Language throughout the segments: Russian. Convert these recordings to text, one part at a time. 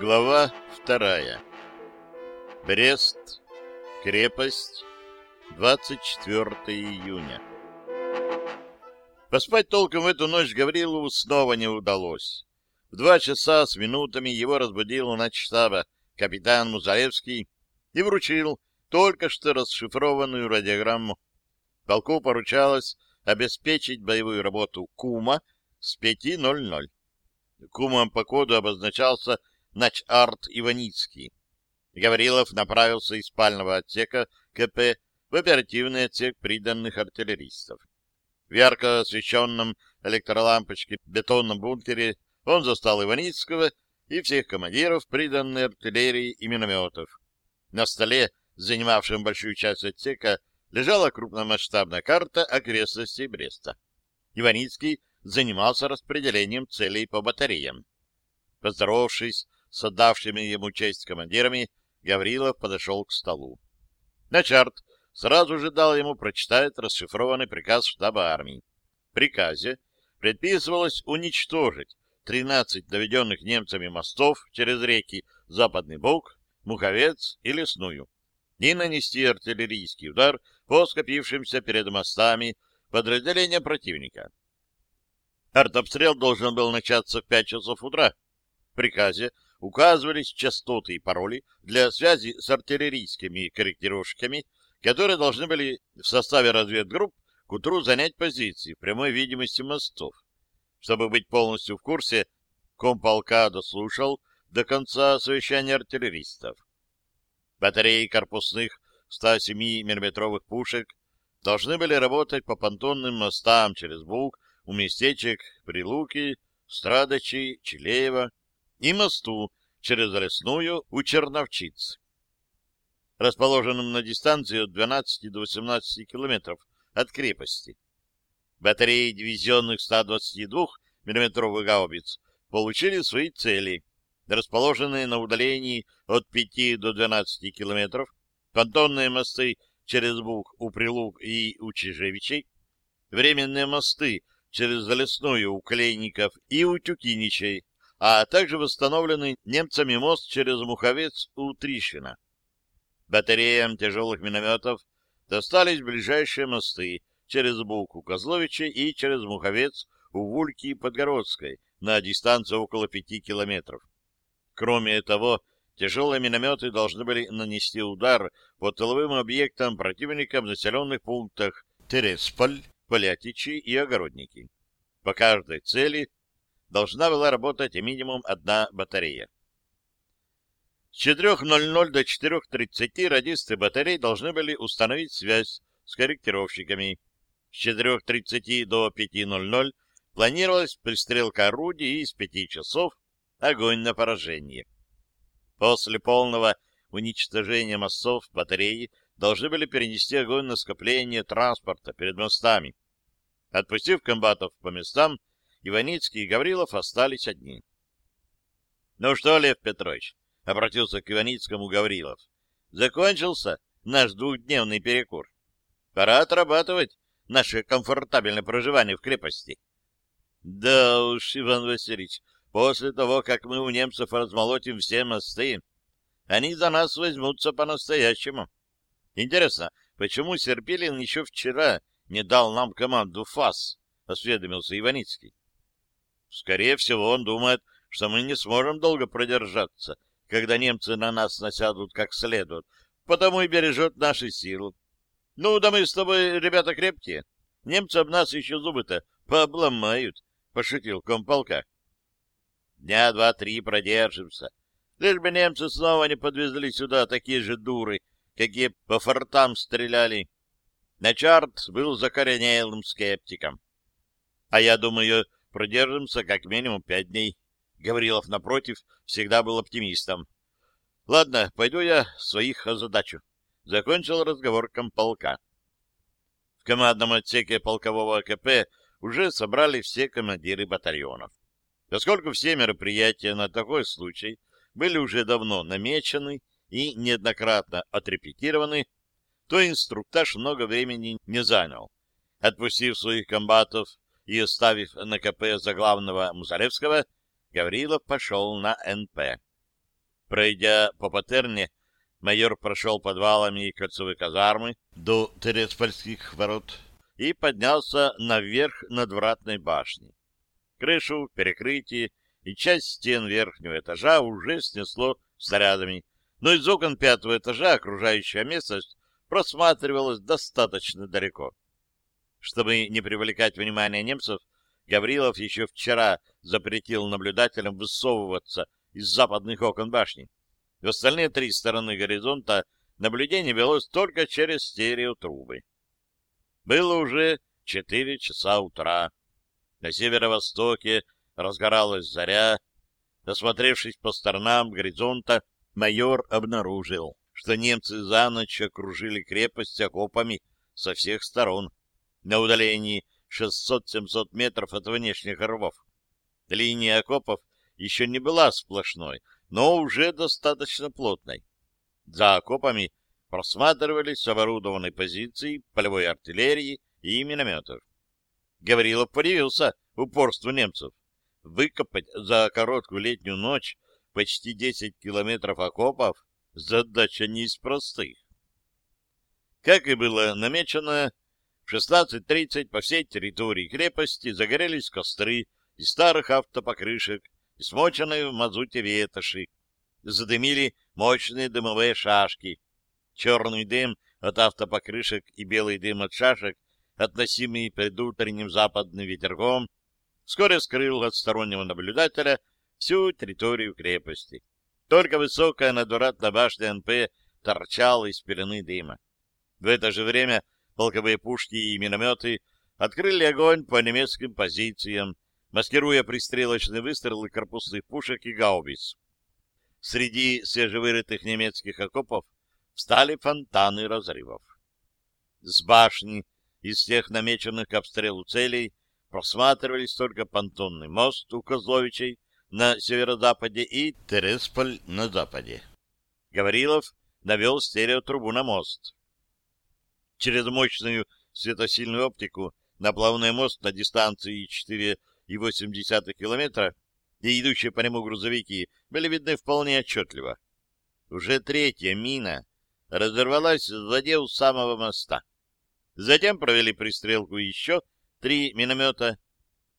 Глава вторая. Брест. Крепость. 24 июня. Поспать толком в эту ночь Гаврилову снова не удалось. В два часа с минутами его разбудил начштаба капитан Музалевский и вручил только что расшифрованную радиограмму. Полку поручалось обеспечить боевую работу КУМа с 5.00. Кумом по коду обозначался начарт Иваницкий. Гаврилов направился из спального отсека КП в оперативный отсек приданных артиллеристов. В ярко освещенном электролампочке бетонном бункере он застал Иваницкого и всех командиров приданной артиллерии и минометов. На столе, занимавшем большую часть отсека, лежала крупномасштабная карта окрестностей Бреста. Иваницкий занимался распределением целей по батареям. Поздоровавшись с отдавшими ему честь командирами, Гаврилов подошел к столу. Начарт сразу же дал ему прочитать расшифрованный приказ штаба армии. В приказе предписывалось уничтожить 13 доведенных немцами мостов через реки Западный Бог, Муховец и Лесную и нанести артиллерийский удар по скопившимся перед мостами подразделениям противника. Артобстрел должен был начаться в 5 часов утра. В приказе указывались частоты и пароли для связи с артиллерийскими корректировщиками, которые должны были в составе разведгрупп к утру занять позиции в прямой видимости мостов. Чтобы быть полностью в курсе, комполка дослушал до конца совещания артиллеристов. Батареи корпусных 107 миллиметровых пушек должны были работать по понтонным мостам через Буг у местечек Прилуки, Страдочи, Чилеева, и мосту через лесную у Черновчиц, расположенном на дистанции от 12 до 18 километров от крепости. Батареи дивизионных 122 миллиметровых гаубиц получили свои цели, расположенные на удалении от 5 до 12 километров, понтонные мосты через Буг у Прилук и у Чижевичей, временные мосты через Лесную у Клейников и у Тюкиничей, а также восстановленный немцами мост через Муховец у Тришина. Батареям тяжелых минометов достались ближайшие мосты через Бук у Козловича и через Муховец у Вульки и Подгородской на дистанции около пяти километров. Кроме того, тяжелые минометы должны были нанести удар по тыловым объектам противника в населенных пунктах Тересполь, Полятичи и Огородники. По каждой цели должна была работать минимум одна батарея. С 4.00 до 4.30 радисты батарей должны были установить связь с корректировщиками. С 4.30 до 5.00 планировалась пристрелка орудий и с 5 часов огонь на поражение. После полного уничтожения мостов батареи должны были перенести огонь на скопление транспорта перед мостами. Отпустив комбатов по местам, Иваницкий и Гаврилов остались одни. — Ну что, Лев Петрович, — обратился к Иваницкому Гаврилов, — закончился наш двухдневный перекур. Пора отрабатывать наше комфортабельное проживание в крепости. — Да уж, Иван Васильевич, после того, как мы у немцев размолотим все мосты, они за нас возьмутся по-настоящему. Интересно, почему Серпилин еще вчера не дал нам команду ФАС? — осведомился Иваницкий. Скорее всего, он думает, что мы не сможем долго продержаться, когда немцы на нас насядут как следует, потому и бережет наши силы. Ну, да мы с тобой, ребята, крепкие. Немцы об нас еще зубы-то пообломают, — пошутил комполка. Дня два-три продержимся. Лишь бы немцы снова не подвезли сюда такие же дуры, какие по фортам стреляли. Начарт был закоренелым скептиком. А я думаю, продержимся как минимум пять дней. Гаврилов, напротив, всегда был оптимистом. Ладно, пойду я своих озадачу. Закончил разговор комполка. В командном отсеке полкового АКП уже собрали все командиры батальонов. Поскольку все мероприятия на такой случай были уже давно намечены и неоднократно отрепетированы, то инструктаж много времени не занял. Отпустив своих комбатов и оставив на КП за главного Мусалевского, Гаврилов пошел на НП. Пройдя по патерне, майор прошел подвалами и кольцевой казармы до Тереспольских ворот и поднялся наверх над вратной башней. Крышу, перекрытие и часть стен верхнего этажа уже снесло снарядами, но из окон пятого этажа окружающая местность просматривалась достаточно далеко. Чтобы не привлекать внимание немцев, Гаврилов еще вчера запретил наблюдателям высовываться из западных окон башни. В остальные три стороны горизонта наблюдение велось только через стереотрубы. Было уже четыре часа утра. На северо-востоке разгоралась заря. Осмотревшись по сторонам горизонта, майор обнаружил, что немцы за ночь окружили крепость окопами со всех сторон, на удалении 600-700 метров от внешних рвов. Линия окопов еще не была сплошной, но уже достаточно плотной. За окопами просматривались оборудованные позиции полевой артиллерии и минометов. Гаврилов подивился упорству немцев. Выкопать за короткую летнюю ночь почти 10 километров окопов — задача не из простых. Как и было намечено, в 16.30 по всей территории крепости загорелись костры из старых автопокрышек и смоченные в мазуте ветоши. Задымили мощные дымовые шашки. Черный дым от автопокрышек и белый дым от шашек, относимый предутренним западным ветерком, вскоре скрыл от стороннего наблюдателя всю территорию крепости. Только высокая надвратная башня НП торчала из пелены дыма. В это же время полковые пушки и минометы открыли огонь по немецким позициям, маскируя пристрелочные выстрелы корпусных пушек и гаубиц. Среди свежевырытых немецких окопов встали фонтаны разрывов. С башни из всех намеченных к обстрелу целей просматривались только понтонный мост у Козловичей на северо-западе и Тересполь на западе. Гаврилов навел стереотрубу на мост. Через мощную светосильную оптику на плавный мост на дистанции 4,8 километра и идущие по нему грузовики были видны вполне отчетливо. Уже третья мина разорвалась в воде у самого моста. Затем провели пристрелку еще три миномета.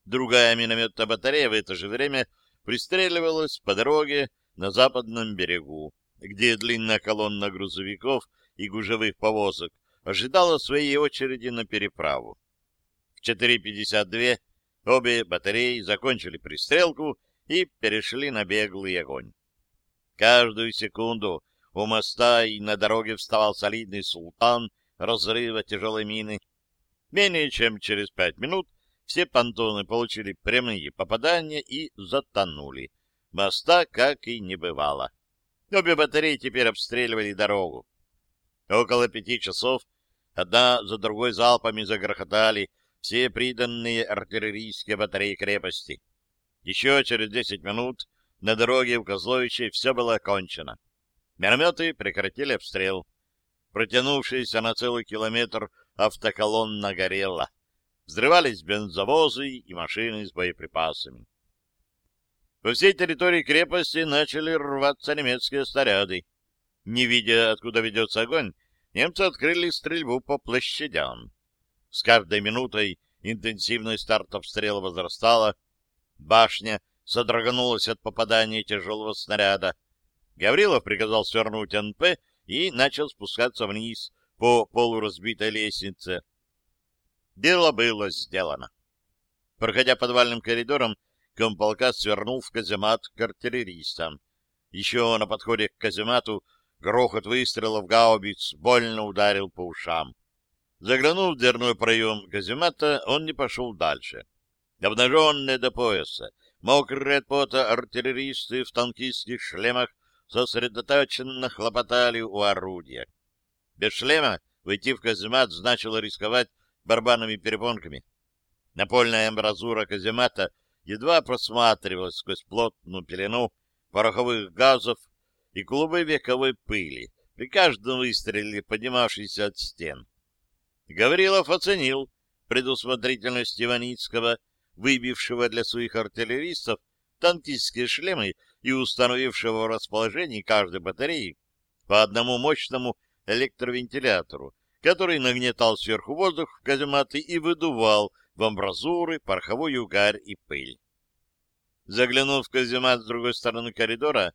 Другая минометная батарея в это же время пристреливалась по дороге на западном берегу, где длинная колонна грузовиков и гужевых повозок ожидала своей очереди на переправу. В 4.52 обе батареи закончили пристрелку и перешли на беглый огонь. Каждую секунду у моста и на дороге вставал солидный султан разрыва тяжелой мины. Менее чем через пять минут все понтоны получили прямые попадания и затонули. Моста как и не бывало. Обе батареи теперь обстреливали дорогу. Около пяти часов одна за другой залпами загрохотали все приданные артиллерийские батареи крепости. Еще через десять минут на дороге в Козловиче все было окончено. Минометы прекратили обстрел. Протянувшаяся на целый километр автоколонна горела. Взрывались бензовозы и машины с боеприпасами. По всей территории крепости начали рваться немецкие снаряды. Не видя, откуда ведется огонь, немцы открыли стрельбу по площадям. С каждой минутой интенсивность старт обстрела возрастала. Башня содроганулась от попадания тяжелого снаряда. Гаврилов приказал свернуть НП и начал спускаться вниз по полуразбитой лестнице. Дело было сделано. Проходя подвальным коридором, комполка свернул в каземат к артиллеристам. Еще на подходе к каземату грохот выстрелов гаубиц больно ударил по ушам. Заглянув в дверной проем каземата, он не пошел дальше. Обнаженные до пояса, мокрые от пота артиллеристы в танкистских шлемах сосредоточенно хлопотали у орудия. Без шлема войти в каземат значило рисковать барабанными перепонками. Напольная амбразура каземата едва просматривалась сквозь плотную пелену пороховых газов и клубы вековой пыли, при каждом выстреле поднимавшейся от стен. Гаврилов оценил предусмотрительность Иваницкого, выбившего для своих артиллеристов танкистские шлемы и установившего в расположении каждой батареи по одному мощному электровентилятору, который нагнетал сверху воздух в казематы и выдувал в амбразуры пороховую гарь и пыль. Заглянув в каземат с другой стороны коридора,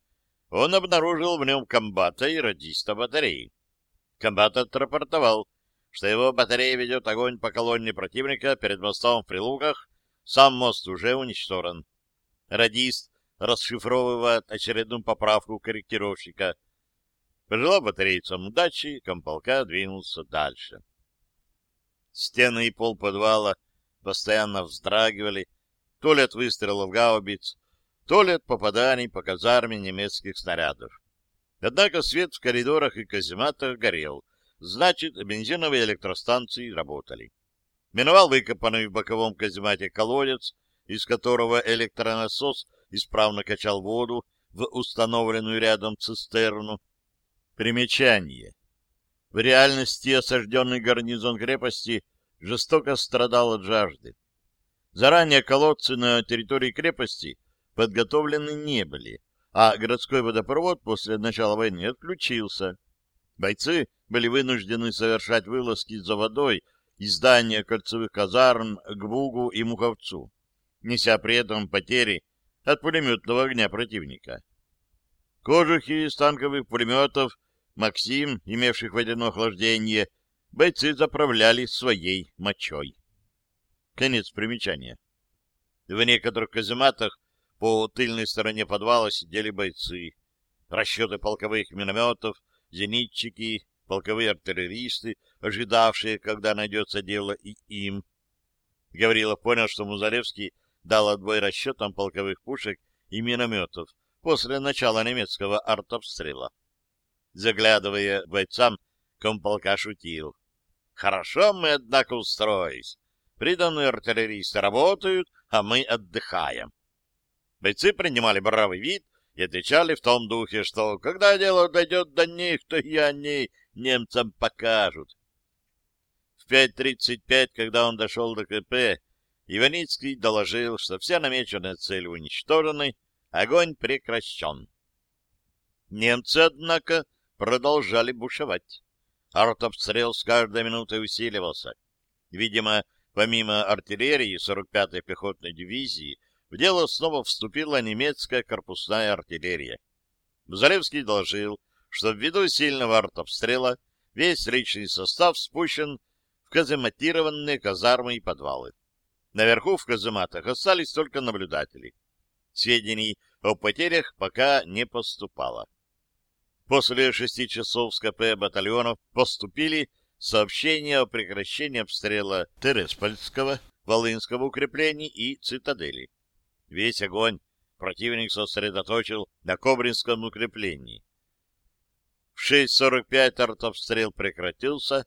он обнаружил в нем комбата и радиста батареи. Комбат отрапортовал, что его батарея ведет огонь по колонне противника перед мостом в Прилуках, сам мост уже уничтожен. Радист расшифровывает очередную поправку корректировщика. Пожелав батарейцам удачи, комполка двинулся дальше. Стены и пол подвала постоянно вздрагивали, то ли от выстрелов гаубиц, то ли от попаданий по казарме немецких снарядов. Однако свет в коридорах и казематах горел, значит, бензиновые электростанции работали. Миновал выкопанный в боковом каземате колодец, из которого электронасос исправно качал воду в установленную рядом цистерну. Примечание. В реальности осажденный гарнизон крепости жестоко страдал от жажды. Заранее колодцы на территории крепости подготовлены не были, а городской водопровод после начала войны отключился. Бойцы были вынуждены совершать вылазки за водой из здания кольцевых казарм к Бугу и Муховцу, неся при этом потери от пулеметного огня противника. Кожухи из танковых пулеметов «Максим», имевших водяное охлаждение, бойцы заправляли своей мочой. Конец примечания. В некоторых казематах по тыльной стороне подвала сидели бойцы. Расчеты полковых минометов, зенитчики, полковые артиллеристы, ожидавшие, когда найдется дело и им. Гаврилов понял, что Музалевский дал отбой расчетам полковых пушек и минометов после начала немецкого артобстрела. Заглядывая бойцам, комполка шутил. «Хорошо мы, однако, устроились. Приданные артиллеристы работают, а мы отдыхаем». Бойцы принимали бравый вид и отвечали в том духе, что когда дело дойдет до них, то и они немцам покажут. В 5.35, когда он дошел до КП, Иваницкий доложил, что вся намеченная цель уничтожены, огонь прекращен. Немцы, однако, продолжали бушевать. Артобстрел с каждой минутой усиливался. Видимо, помимо артиллерии 45-й пехотной дивизии, в дело снова вступила немецкая корпусная артиллерия. Бузаревский доложил, что ввиду сильного артобстрела весь личный состав спущен в казематированные казармы и подвалы. Наверху в казематах остались только наблюдатели. Сведений о потерях пока не поступало. После шести часов с КП батальонов поступили сообщения о прекращении обстрела Тереспольского, Волынского укреплений и цитадели. Весь огонь противник сосредоточил на Кобринском укреплении. В 6.45 артобстрел прекратился.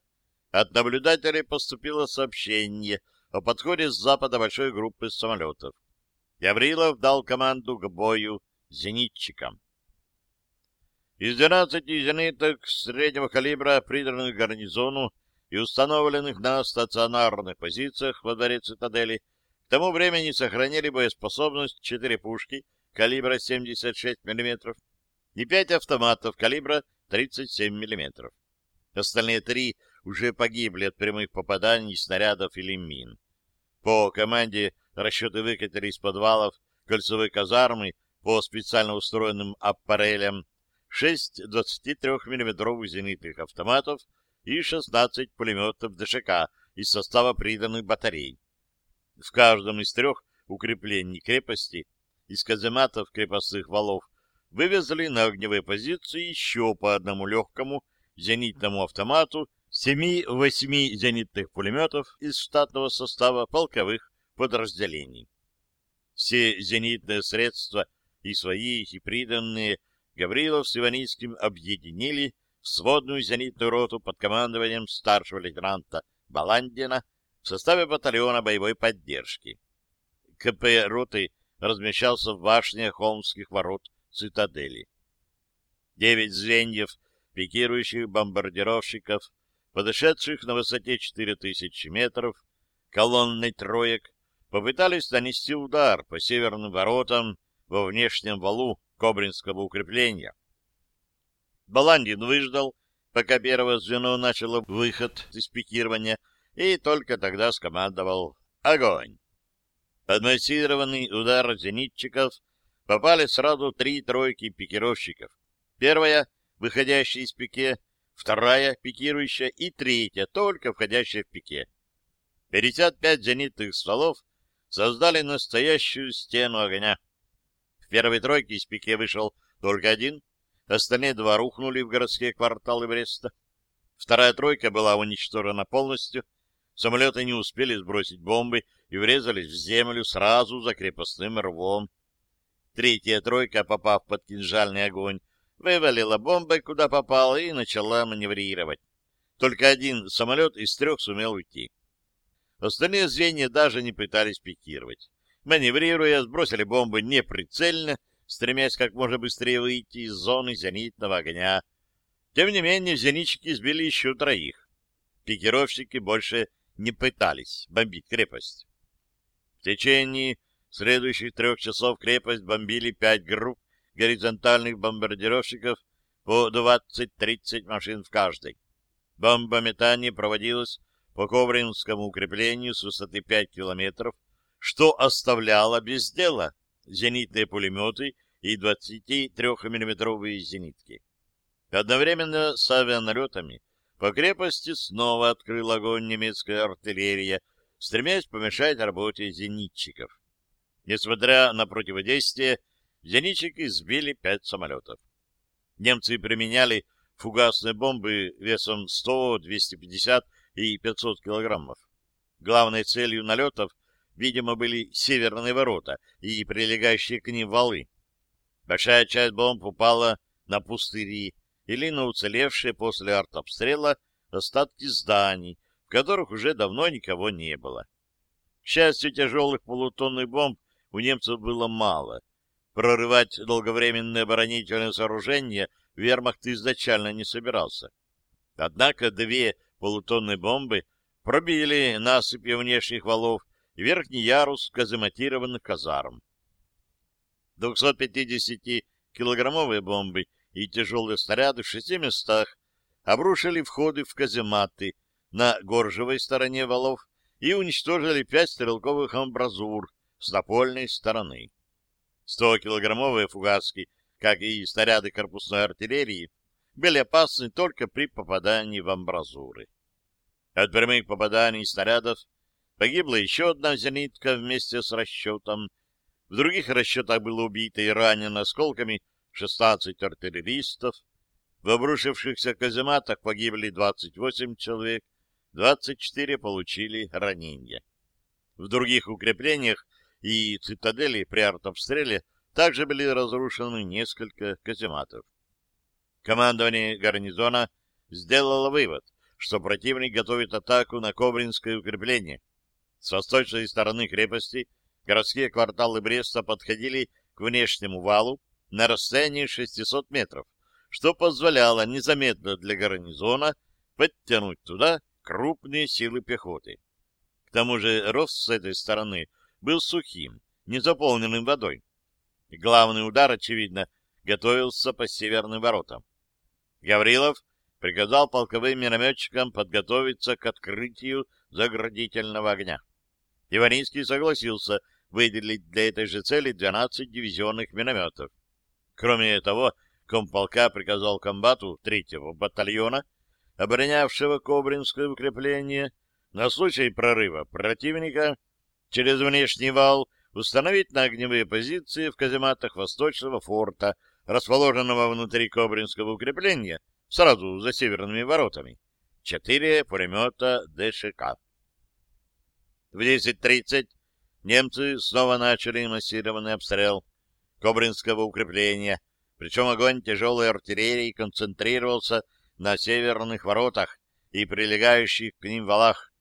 От наблюдателей поступило сообщение о подходе с запада большой группы самолетов. Гаврилов дал команду к бою зенитчикам. Из 12 зениток среднего калибра, приданных гарнизону и установленных на стационарных позициях во дворе цитадели, к тому времени сохранили боеспособность 4 пушки калибра 76 мм и 5 автоматов калибра 37 мм. Остальные три уже погибли от прямых попаданий снарядов или мин. По команде расчеты выкатили из подвалов кольцевой казармы по специально устроенным аппарелям 6 23-мм зенитных автоматов и 16 пулеметов ДШК из состава приданных батарей. В каждом из трех укреплений крепости из казематов крепостных валов вывезли на огневые позиции еще по одному легкому зенитному автомату 7-8 зенитных пулеметов из штатного состава полковых подразделений. Все зенитные средства, и свои, и приданные, Гаврилов с Иваницким объединили в сводную зенитную роту под командованием старшего лейтенанта Баландина в составе батальона боевой поддержки. КП роты размещался в башне Холмских ворот цитадели. Девять звеньев пикирующих бомбардировщиков, подошедших на высоте 4000 метров, колонной троек, попытались нанести удар по северным воротам во внешнем валу Кобринского укрепления. Баландин выждал, пока первое звено начало выход из пикирования, и только тогда скомандовал «Огонь!». Под массированный удар зенитчиков попали сразу три тройки пикировщиков. Первая, выходящая из пике, вторая, пикирующая, и третья, только входящая в пике. 55 зенитных стволов создали настоящую стену огня. В первой тройке из пике вышел только один, остальные два рухнули в городские кварталы Бреста. Вторая тройка была уничтожена полностью, самолеты не успели сбросить бомбы и врезались в землю сразу за крепостным рвом. Третья тройка, попав под кинжальный огонь, вывалила бомбой, куда попала, и начала маневрировать. Только один самолет из трех сумел уйти. Остальные звенья даже не пытались пикировать. Маневрируя, сбросили бомбы неприцельно, стремясь как можно быстрее выйти из зоны зенитного огня. Тем не менее, зенитчики сбили еще троих. Пикировщики больше не пытались бомбить крепость. В течение следующих трех часов крепость бомбили пять групп горизонтальных бомбардировщиков по 20-30 машин в каждой. Бомбометание проводилось по Ковринскому укреплению с высоты 5 километров, что оставляло без дела зенитные пулеметы и 23-миллиметровые зенитки. Одновременно с авианалетами по крепости снова открыл огонь немецкая артиллерия, стремясь помешать работе зенитчиков. Несмотря на противодействие, зенитчики сбили пять самолетов. Немцы применяли фугасные бомбы весом 100, 250 и 500 килограммов. Главной целью налетов, видимо, были северные ворота и прилегающие к ним валы. Большая часть бомб упала на пустыри или на уцелевшие после артобстрела остатки зданий, в которых уже давно никого не было. К счастью, тяжелых полутонных бомб у немцев было мало. Прорывать долговременные оборонительные сооружения вермахт изначально не собирался. Однако две полутонные бомбы пробили насыпи внешних валов и верхний ярус казематированных казарм. 250-килограммовые бомбы и тяжелые снаряды в шести местах обрушили входы в казематы на горжевой стороне валов и уничтожили пять стрелковых амбразур с напольной стороны. 100-килограммовые фугаски, как и снаряды корпусной артиллерии, были опасны только при попадании в амбразуры. От прямых попаданий снарядов погибла еще одна зенитка вместе с расчетом. В других расчетах было убито и ранено осколками 16 артиллеристов. В обрушившихся казематах погибли 28 человек, 24 получили ранения. В других укреплениях и цитадели при артобстреле также были разрушены несколько казематов. Командование гарнизона сделало вывод, что противник готовит атаку на Ковринское укрепление. С восточной стороны крепости городские кварталы Бреста подходили к внешнему валу на расстоянии 600 метров, что позволяло незаметно для гарнизона подтянуть туда крупные силы пехоты. К тому же рост с этой стороны был сухим, не заполненным водой. Главный удар, очевидно, готовился по северным воротам. Гаврилов приказал полковым минометчикам подготовиться к открытию заградительного огня. Иванинский согласился выделить для этой же цели 12 дивизионных минометов. Кроме того, комполка приказал комбату третьего батальона, оборонявшего Кобринское укрепление, на случай прорыва противника через внешний вал установить на огневые позиции в казематах Восточного форта, расположенного внутри Кобринского укрепления, сразу за северными воротами. Четыре пулемета ДШК. В 10.30 немцы снова начали массированный обстрел Кобринского укрепления, причем огонь тяжелой артиллерии концентрировался на северных воротах и прилегающих к ним валах.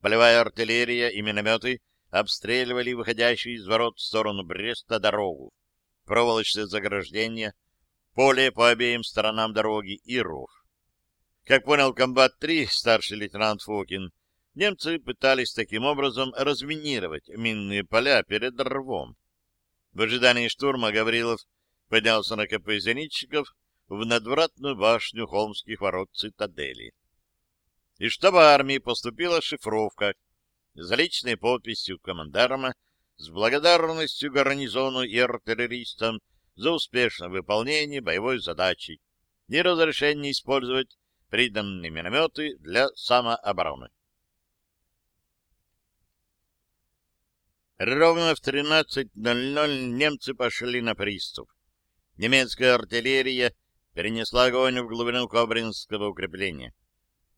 Полевая артиллерия и минометы обстреливали выходящую из ворот в сторону Бреста дорогу, проволочное заграждение, поле по обеим сторонам дороги и ров. Как понял комбат-3, старший лейтенант Фокин, немцы пытались таким образом разминировать минные поля перед рвом. В ожидании штурма Гаврилов поднялся на КП зенитчиков в надвратную башню холмских ворот цитадели. Из штаба армии поступила шифровка за личной подписью командарма с благодарностью гарнизону и артиллеристам за успешное выполнение боевой задачи и разрешение использовать приданные минометы для самообороны. Ровно в 13.00 немцы пошли на приступ. Немецкая артиллерия перенесла огонь в глубину Кобринского укрепления.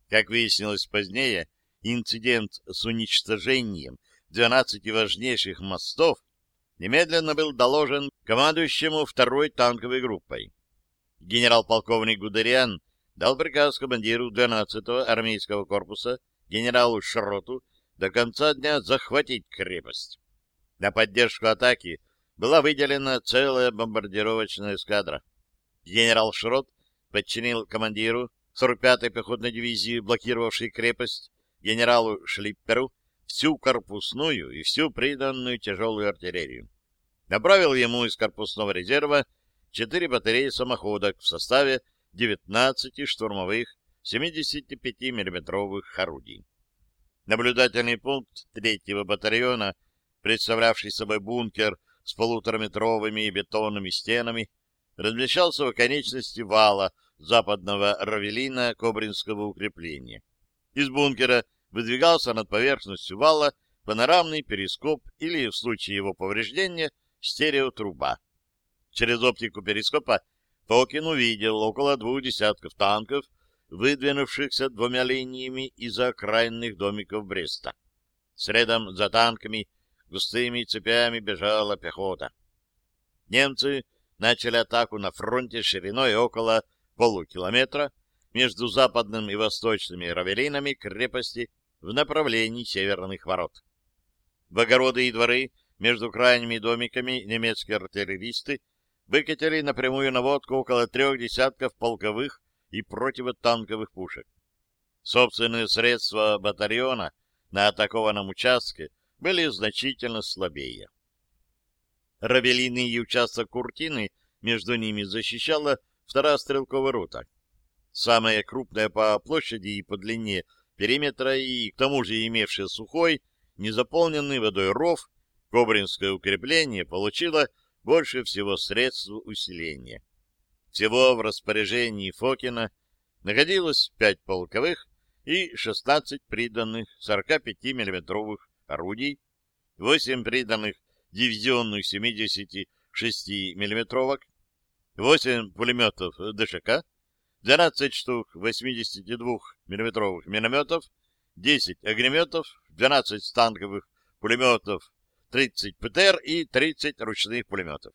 Как выяснилось позднее, инцидент с уничтожением 12 важнейших мостов немедленно был доложен командующему второй танковой группой. Генерал-полковник Гудериан дал приказ командиру 12-го армейского корпуса генералу Шроту до конца дня захватить крепость. На поддержку атаки была выделена целая бомбардировочная эскадра. Генерал Шрот подчинил командиру 45-й пехотной дивизии, блокировавшей крепость, генералу Шлипперу, всю корпусную и всю приданную тяжелую артиллерию. Направил ему из корпусного резерва четыре батареи самоходок в составе 19 штурмовых 75 миллиметровых орудий. Наблюдательный пункт третьего батальона, представлявший собой бункер с полутораметровыми бетонными стенами, размещался в оконечности вала западного равелина Кобринского укрепления. Из бункера выдвигался над поверхностью вала панорамный перископ или, в случае его повреждения, стереотруба. Через оптику перископа Фокин увидел около двух десятков танков, выдвинувшихся двумя линиями из-за окраинных домиков Бреста. Средом за танками густыми цепями бежала пехота. Немцы начали атаку на фронте шириной около полукилометра между западным и восточными равелинами крепости в направлении северных ворот. В огороды и дворы между крайними домиками немецкие артиллеристы выкатили напрямую наводку около трех десятков полковых и противотанковых пушек. Собственные средства батальона на атакованном участке были значительно слабее. Равелины и участок Куртины между ними защищала вторая стрелковая рота. Самая крупная по площади и по длине периметра и, к тому же, имевшая сухой, незаполненный водой ров, Кобринское укрепление получило больше всего средств усиления. Всего в распоряжении Фокина находилось 5 полковых и 16 приданных 45 миллиметровых орудий, 8 приданных дивизионных 76 миллиметровок, 8 пулеметов ДШК, 12 штук 82 миллиметровых минометов, 10 огнеметов, 12 станковых пулеметов, 30 ПТР и 30 ручных пулеметов.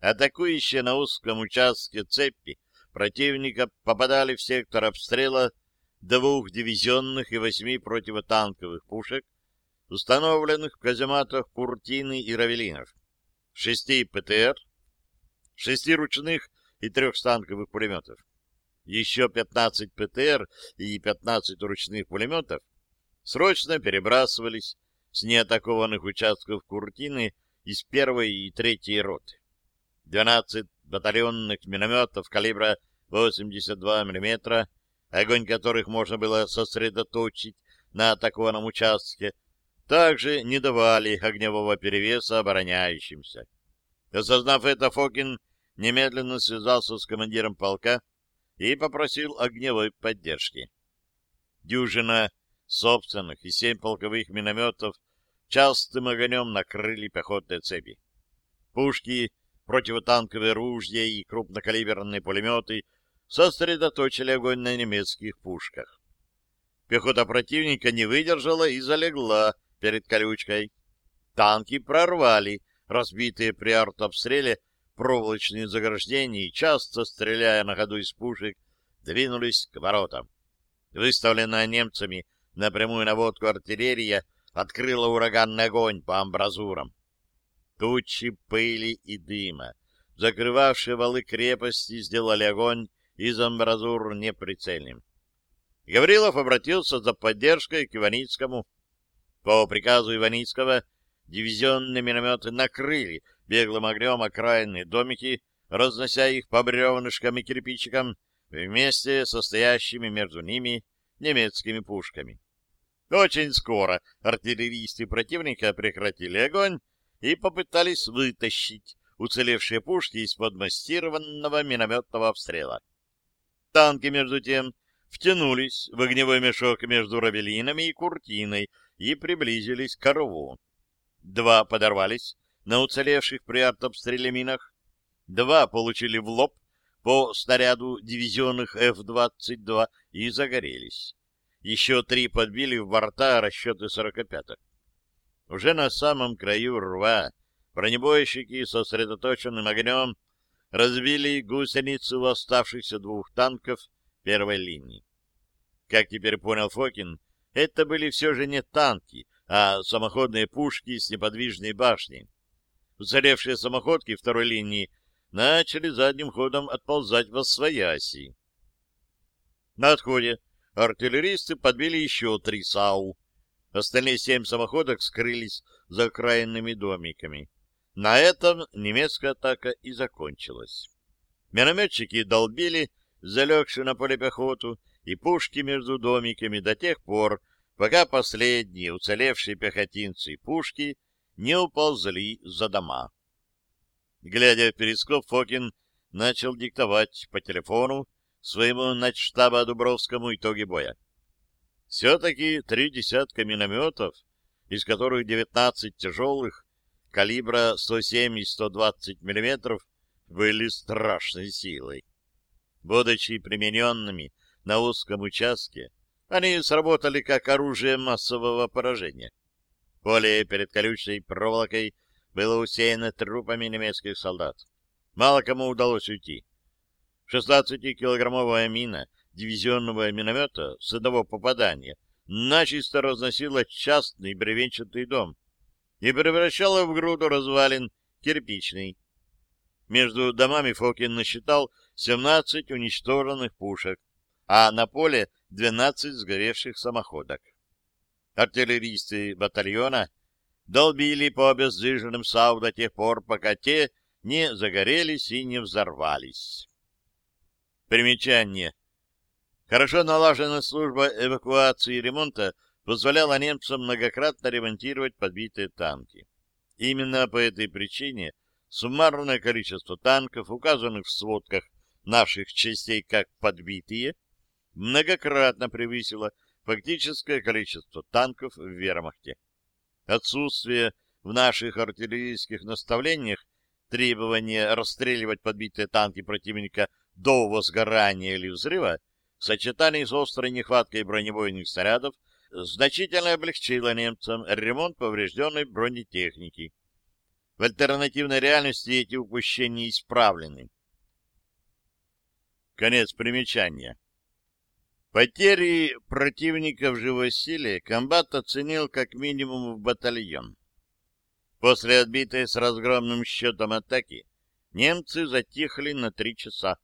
Атакующие на узком участке цепи противника попадали в сектор обстрела двух дивизионных и восьми противотанковых пушек, установленных в казематах Куртины и Равелинов, шести ПТР, шести ручных и трех станковых пулеметов. Еще 15 ПТР и 15 ручных пулеметов срочно перебрасывались с неатакованных участков Куртины из первой и третьей роты. 12 батальонных минометов калибра 82 мм, огонь которых можно было сосредоточить на атакованном участке, также не давали огневого перевеса обороняющимся. Осознав это, Фокин немедленно связался с командиром полка и попросил огневой поддержки. Дюжина собственных и семь полковых минометов частым огнем накрыли пехотные цепи. Пушки, противотанковые ружья и крупнокалиберные пулеметы сосредоточили огонь на немецких пушках. Пехота противника не выдержала и залегла перед колючкой. Танки прорвали разбитые при артобстреле проволочные заграждения и, часто стреляя на ходу из пушек, двинулись к воротам. Выставленная немцами напрямую наводку артиллерия открыла ураганный огонь по амбразурам. Тучи пыли и дыма, закрывавшие валы крепости, сделали огонь из амбразур неприцельным. Гаврилов обратился за поддержкой к Иваницкому. По приказу Иваницкого дивизионные минометы накрыли беглым огнем окраинные домики, разнося их по бревнышкам и кирпичикам, вместе со стоящими между ними немецкими пушками. Очень скоро артиллеристы противника прекратили огонь и попытались вытащить уцелевшие пушки из-под мастированного минометного обстрела. Танки, между тем, втянулись в огневой мешок между равелинами и куртиной и приблизились к рву. Два подорвались на уцелевших при артобстреле минах, два получили в лоб по снаряду дивизионных F-22 и загорелись. Еще три подбили в борта расчеты сорокопяток. Уже на самом краю рва бронебойщики сосредоточенным огнем разбили гусеницу оставшихся двух танков первой линии. Как теперь понял Фокин, это были все же не танки, а самоходные пушки с неподвижной башней. Уцелевшие самоходки второй линии начали задним ходом отползать во свояси. На отходе артиллеристы подбили еще три САУ. Остальные семь самоходок скрылись за окраинными домиками. На этом немецкая атака и закончилась. Минометчики долбили залегшую на поле пехоту и пушки между домиками до тех пор, пока последние уцелевшие пехотинцы и пушки не уползли за дома. Глядя в перископ, Фокин начал диктовать по телефону своему начштаба Дубровскому итоги боя. Все-таки три десятка минометов, из которых 19 тяжелых, калибра 107 и 120 мм, были страшной силой. Будучи примененными на узком участке, они сработали как оружие массового поражения. Поле перед колючей проволокой было усеяно трупами немецких солдат. Мало кому удалось уйти. 16-килограммовая мина дивизионного миномета с одного попадания начисто разносила частный бревенчатый дом и превращала в груду развалин кирпичный. Между домами Фокин насчитал 17 уничтоженных пушек, а на поле 12 сгоревших самоходок. Артиллеристы батальона долбили по обездвиженным САУ до тех пор, пока те не загорелись и не взорвались. Примечание. Хорошо налаженная служба эвакуации и ремонта позволяла немцам многократно ремонтировать подбитые танки. Именно по этой причине суммарное количество танков, указанных в сводках наших частей как подбитые, многократно превысило фактическое количество танков в вермахте. Отсутствие в наших артиллерийских наставлениях требования расстреливать подбитые танки противника до возгорания или взрыва в сочетании с острой нехваткой бронебойных снарядов значительно облегчило немцам ремонт поврежденной бронетехники. В альтернативной реальности эти упущения исправлены. Конец примечания. Потери противника в живой силе комбат оценил как минимум в батальон. После отбитой с разгромным счетом атаки немцы затихли на три часа.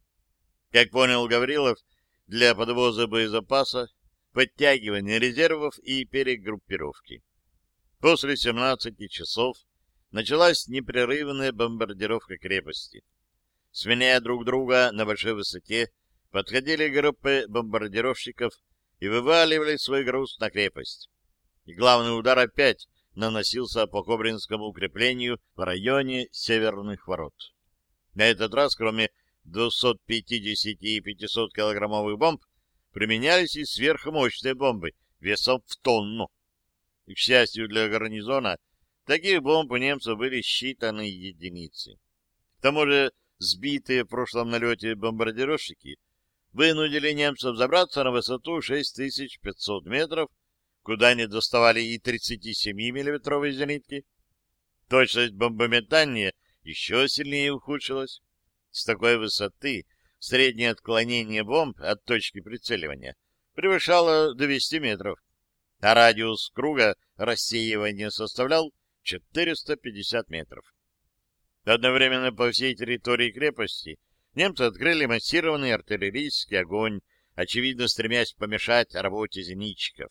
Как понял Гаврилов, для подвоза боезапаса, подтягивания резервов и перегруппировки. После 17 часов началась непрерывная бомбардировка крепости. Сменяя друг друга на большой высоте, подходили группы бомбардировщиков и вываливали свой груз на крепость. И главный удар опять наносился по Кобринскому укреплению в районе северных ворот. На этот раз, кроме 250 и 500 килограммовых бомб, применялись и сверхмощные бомбы весом в тонну. И, к счастью для гарнизона, таких бомб у немцев были считанные единицы. К тому же сбитые в прошлом налете бомбардировщики вынудили немцев забраться на высоту 6500 метров, куда не доставали и 37-миллиметровые зенитки. Точность бомбометания еще сильнее ухудшилась. С такой высоты среднее отклонение бомб от точки прицеливания превышало 200 метров, а радиус круга рассеивания составлял 450 метров. Одновременно по всей территории крепости немцы открыли массированный артиллерийский огонь, очевидно стремясь помешать работе зенитчиков.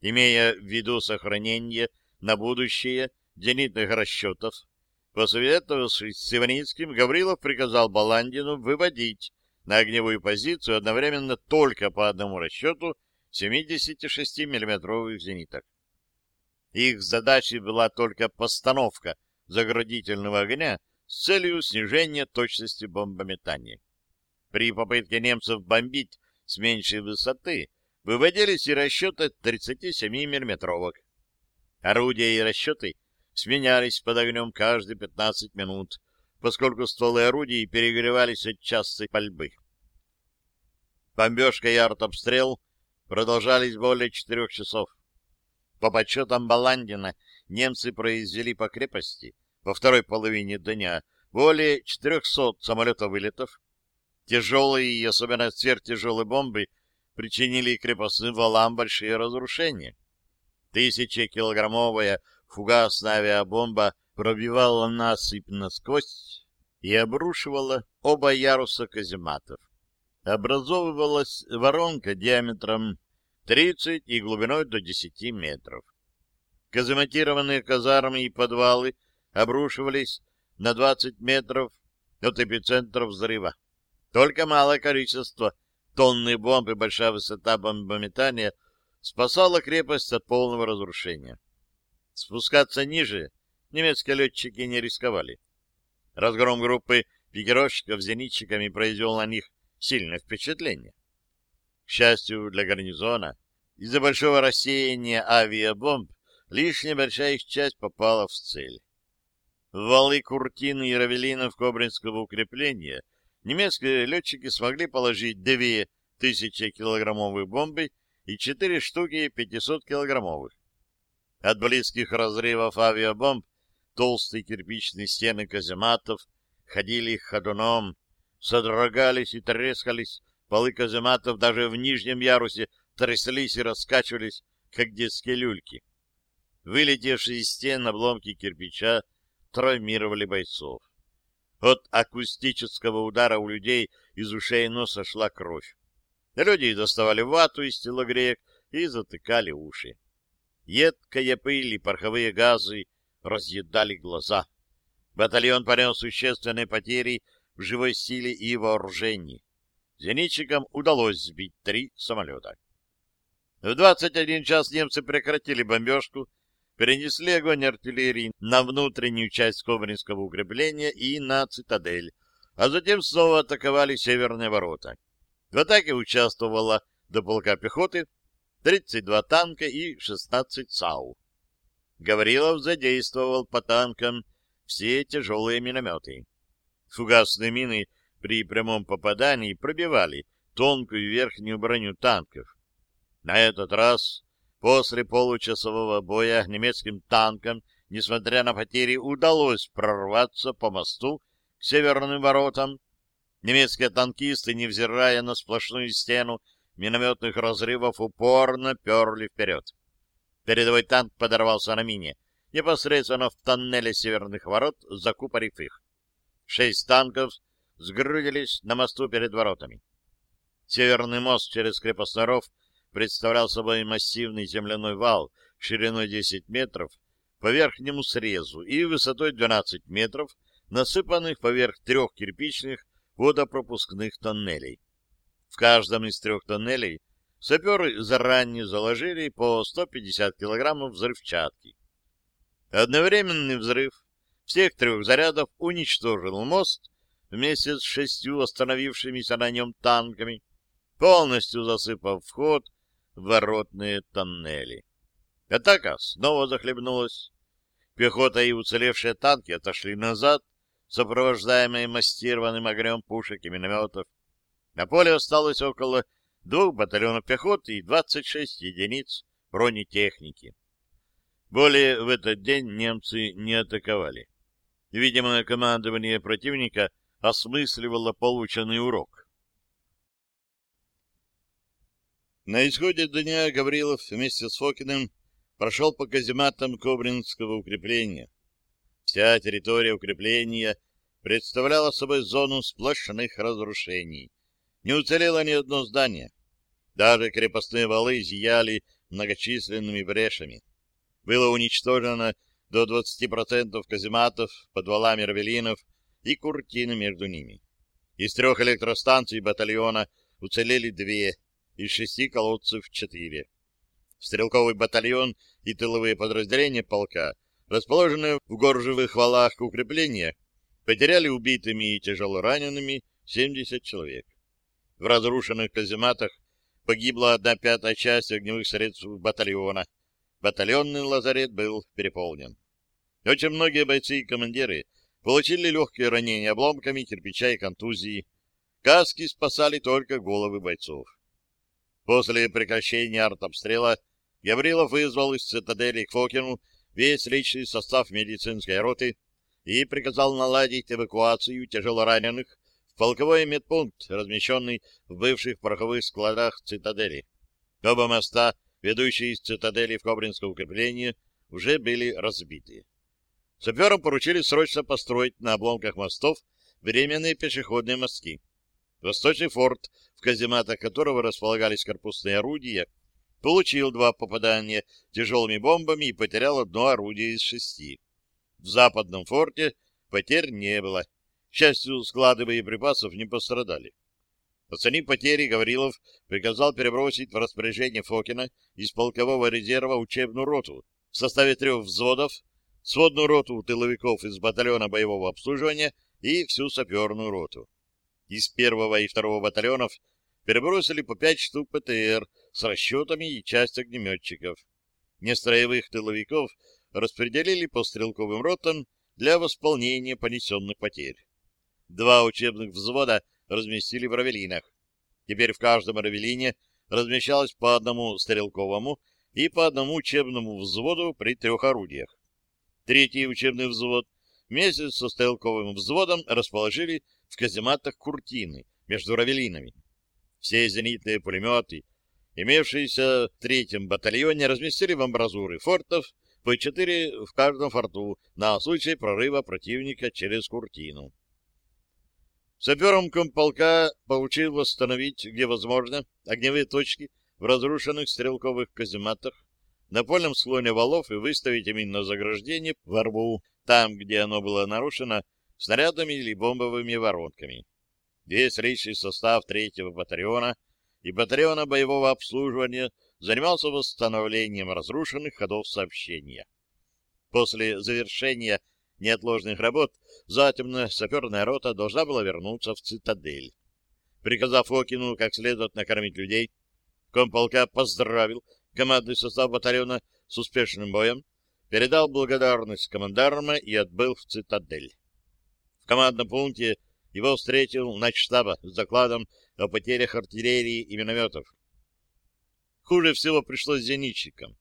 Имея в виду сохранение на будущее зенитных расчетов. Посоветовавшись с Иваницким, Гаврилов приказал Баландину выводить на огневую позицию одновременно только по одному расчету 76 миллиметровых зениток. Их задачей была только постановка заградительного огня с целью снижения точности бомбометания. При попытке немцев бомбить с меньшей высоты выводились и расчеты 37 миллиметровок. Орудия и расчеты сменялись под огнем каждые 15 минут, поскольку стволы орудий перегревались от частой пальбы. Бомбежка и артобстрел продолжались более четырех часов. По подсчетам Баландина, немцы произвели по крепости во второй половине дня более 400 самолетов-вылетов. Тяжелые и особенно сверхтяжелые бомбы причинили крепостным валам большие разрушения. Тысячекилограммовая фугасная авиабомба пробивала насыпь насквозь и обрушивала оба яруса казематов. Образовывалась воронка диаметром 30 и глубиной до 10 метров. Казематированные казармы и подвалы обрушивались на 20 метров от эпицентра взрыва. Только малое количество тонны бомб и большая высота бомбометания спасала крепость от полного разрушения. Спускаться ниже немецкие летчики не рисковали. Разгром группы пикировщиков зенитчиками произвел на них сильное впечатление. К счастью для гарнизона, из-за большого рассеяния авиабомб лишь небольшая их часть попала в цель. Валы Куртины и Равелинов Кобринского укрепления немецкие летчики смогли положить две тысячи килограммовых бомбы и четыре штуки 500-килограммовых. От близких разрывов авиабомб толстые кирпичные стены казематов ходили ходуном, содрогались и трескались, Полы казематов даже в нижнем ярусе тряслись и раскачивались, как детские люльки. Вылетевшие из стен обломки кирпича травмировали бойцов. От акустического удара у людей из ушей и носа шла кровь. Люди доставали вату из телогреек и затыкали уши. Едкая пыль и пороховые газы разъедали глаза. Батальон понес существенные потери в живой силе и вооружении зенитчикам удалось сбить три самолета. В 21 час немцы прекратили бомбежку, перенесли огонь артиллерии на внутреннюю часть Кобринского укрепления и на цитадель, а затем снова атаковали северные ворота. В атаке участвовало до полка пехоты 32 танка и 16 САУ. Гаврилов задействовал по танкам все тяжелые минометы. Фугасные мины при прямом попадании пробивали тонкую верхнюю броню танков. На этот раз, после получасового боя, немецким танкам, несмотря на потери, удалось прорваться по мосту к северным воротам. Немецкие танкисты, невзирая на сплошную стену минометных разрывов, упорно перли вперед. Передовой танк подорвался на мине, непосредственно в тоннеле северных ворот, закупорив их. Шесть танков сгрудились на мосту перед воротами. Северный мост через крепостной ров представлял собой массивный земляной вал шириной 10 метров по верхнему срезу и высотой 12 метров, насыпанных поверх трех кирпичных водопропускных тоннелей. В каждом из трех тоннелей саперы заранее заложили по 150 килограммов взрывчатки. Одновременный взрыв всех трех зарядов уничтожил мост вместе с шестью остановившимися на нем танками, полностью засыпав вход воротные тоннели. Атака снова захлебнулась. Пехота и уцелевшие танки отошли назад, сопровождаемые мастированным огнем пушек и минометов. На поле осталось около двух батальонов пехоты и 26 единиц бронетехники. Более в этот день немцы не атаковали. Видимо, командование противника осмысливала полученный урок. На исходе дня Гаврилов вместе с Фокиным прошел по казематам Кобринского укрепления. Вся территория укрепления представляла собой зону сплошных разрушений. Не уцелело ни одно здание. Даже крепостные валы зияли многочисленными брешами. Было уничтожено до 20% казематов под валами равелинов и куртины между ними. Из трех электростанций батальона уцелели две, из шести колодцев четыре. Стрелковый батальон и тыловые подразделения полка, расположенные в горжевых валах укрепления, потеряли убитыми и тяжело ранеными 70 человек. В разрушенных казематах погибла одна пятая часть огневых средств батальона. Батальонный лазарет был переполнен. Очень многие бойцы и командиры получили легкие ранения обломками кирпича и контузии. Каски спасали только головы бойцов. После прекращения артобстрела Гаврилов вызвал из цитадели к Фокину весь личный состав медицинской роты и приказал наладить эвакуацию тяжелораненых в полковой медпункт, размещенный в бывших пороховых складах цитадели. Оба моста, ведущие из цитадели в Кобринское укрепление, уже были разбиты. Саперам поручили срочно построить на обломках мостов временные пешеходные мостки. Восточный форт, в казематах которого располагались корпусные орудия, получил два попадания тяжелыми бомбами и потерял одно орудие из шести. В западном форте потерь не было. К счастью, склады боеприпасов не пострадали. Оценив потери, Гаврилов приказал перебросить в распоряжение Фокина из полкового резерва учебную роту в составе трех взводов, сводную роту тыловиков из батальона боевого обслуживания и всю саперную роту. Из первого и второго батальонов перебросили по пять штук ПТР с расчетами и часть огнеметчиков. Нестроевых тыловиков распределили по стрелковым ротам для восполнения понесенных потерь. Два учебных взвода разместили в Равелинах. Теперь в каждом Равелине размещалось по одному стрелковому и по одному учебному взводу при трех орудиях. Третий учебный взвод вместе со стрелковым взводом расположили в казематах Куртины между Равелинами. Все зенитные пулеметы, имевшиеся в третьем батальоне, разместили в амбразуры фортов по четыре в каждом форту на случай прорыва противника через Куртину. Сапером комполка получил восстановить, где возможно, огневые точки в разрушенных стрелковых казематах, на польном склоне валов и выставить именно заграждение во рву, там, где оно было нарушено, снарядами или бомбовыми воронками. Весь личный состав третьего батальона и батальона боевого обслуживания занимался восстановлением разрушенных ходов сообщения. После завершения неотложных работ затемно саперная рота должна была вернуться в цитадель. Приказав Окину как следует накормить людей, комполка поздравил командный состав батальона с успешным боем, передал благодарность командарма и отбыл в цитадель. Командном пункте его встретил начштаба с докладом о потерях артиллерии и минометов. Хуже всего пришлось зенитчикам.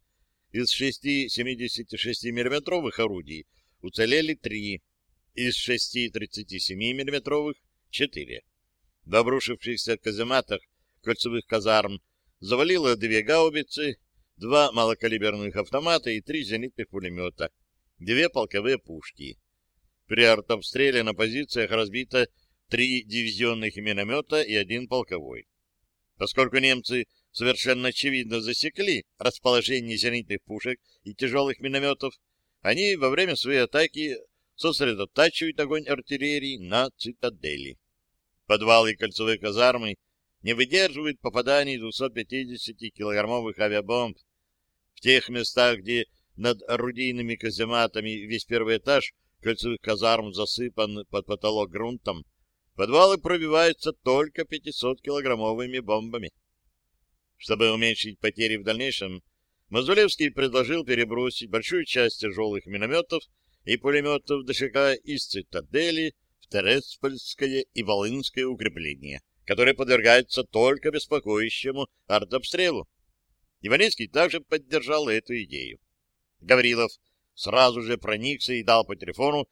Из шести 76 миллиметровых орудий уцелели три, из шести 37 миллиметровых — четыре. В обрушившихся казематах кольцевых казарм завалило две гаубицы, два малокалиберных автомата и три зенитных пулемета, две полковые пушки. При артобстреле на позициях разбито три дивизионных миномета и один полковой. Поскольку немцы совершенно очевидно засекли расположение зенитных пушек и тяжелых минометов, они во время своей атаки сосредотачивают огонь артиллерии на цитадели. Подвалы и кольцевые казармы не выдерживают попаданий 250-килограммовых авиабомб. В тех местах, где над орудийными казематами весь первый этаж кольцевых казарм засыпан под потолок грунтом, подвалы пробиваются только 500-килограммовыми бомбами. Чтобы уменьшить потери в дальнейшем, Мазулевский предложил перебросить большую часть тяжелых минометов и пулеметов ДШК из цитадели в Тереспольское и Волынское укрепление которые подвергаются только беспокоящему артобстрелу. Иванецкий также поддержал эту идею. Гаврилов сразу же проникся и дал по телефону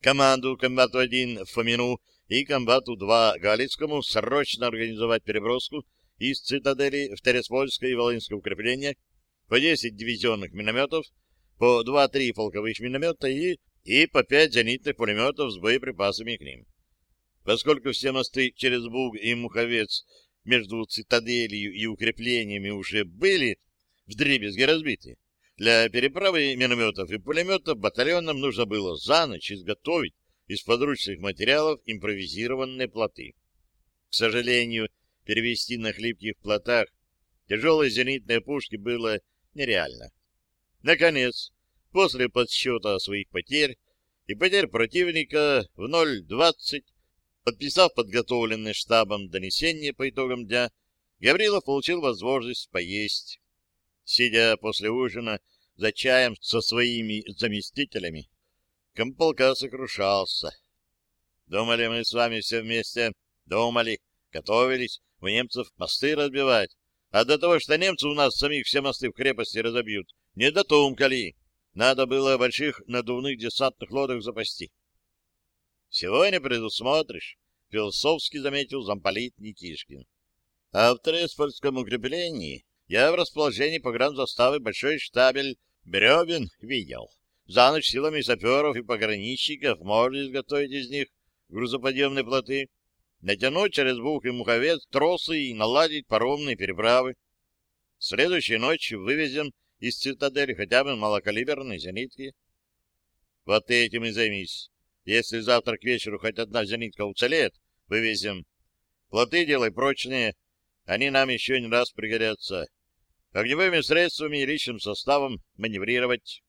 команду комбату-1 Фомину и комбату-2 Галицкому срочно организовать переброску из цитадели в Тереспольское и Волынское укрепление по 10 дивизионных минометов, по 2-3 полковых миномета и, и по 5 зенитных пулеметов с боеприпасами к ним. Поскольку все мосты через Буг и Муховец между цитаделью и укреплениями уже были вдребезги разбиты, Для переправы минометов и пулеметов батальонам нужно было за ночь изготовить из подручных материалов импровизированные плоты. К сожалению, перевести на хлипких плотах тяжелые зенитные пушки было нереально. Наконец, после подсчета своих потерь и потерь противника в 0.20, подписав подготовленное штабом донесение по итогам дня, Гаврилов получил возможность поесть. Сидя после ужина за чаем со своими заместителями, комполка сокрушался. Думали мы с вами все вместе, думали, готовились у немцев мосты разбивать, а до того, что немцы у нас самих все мосты в крепости разобьют, не дотумкали. Надо было больших надувных десантных лодок запасти. Сегодня предусмотришь, философски заметил замполит Никишкин. А в Треспольском укреплении я в расположении погранзаставы большой штабель бревен видел. За ночь силами саперов и пограничников можно изготовить из них грузоподъемные плоты, натянуть через Бух и Муховец тросы и наладить паромные переправы. Следующей ночью вывезем из цитадели хотя бы малокалиберные зенитки. Вот этим и займись. Если завтра к вечеру хоть одна зенитка уцелеет, вывезем. Плоты делай прочные, они нам еще не раз пригодятся. Огневыми средствами и личным составом маневрировать.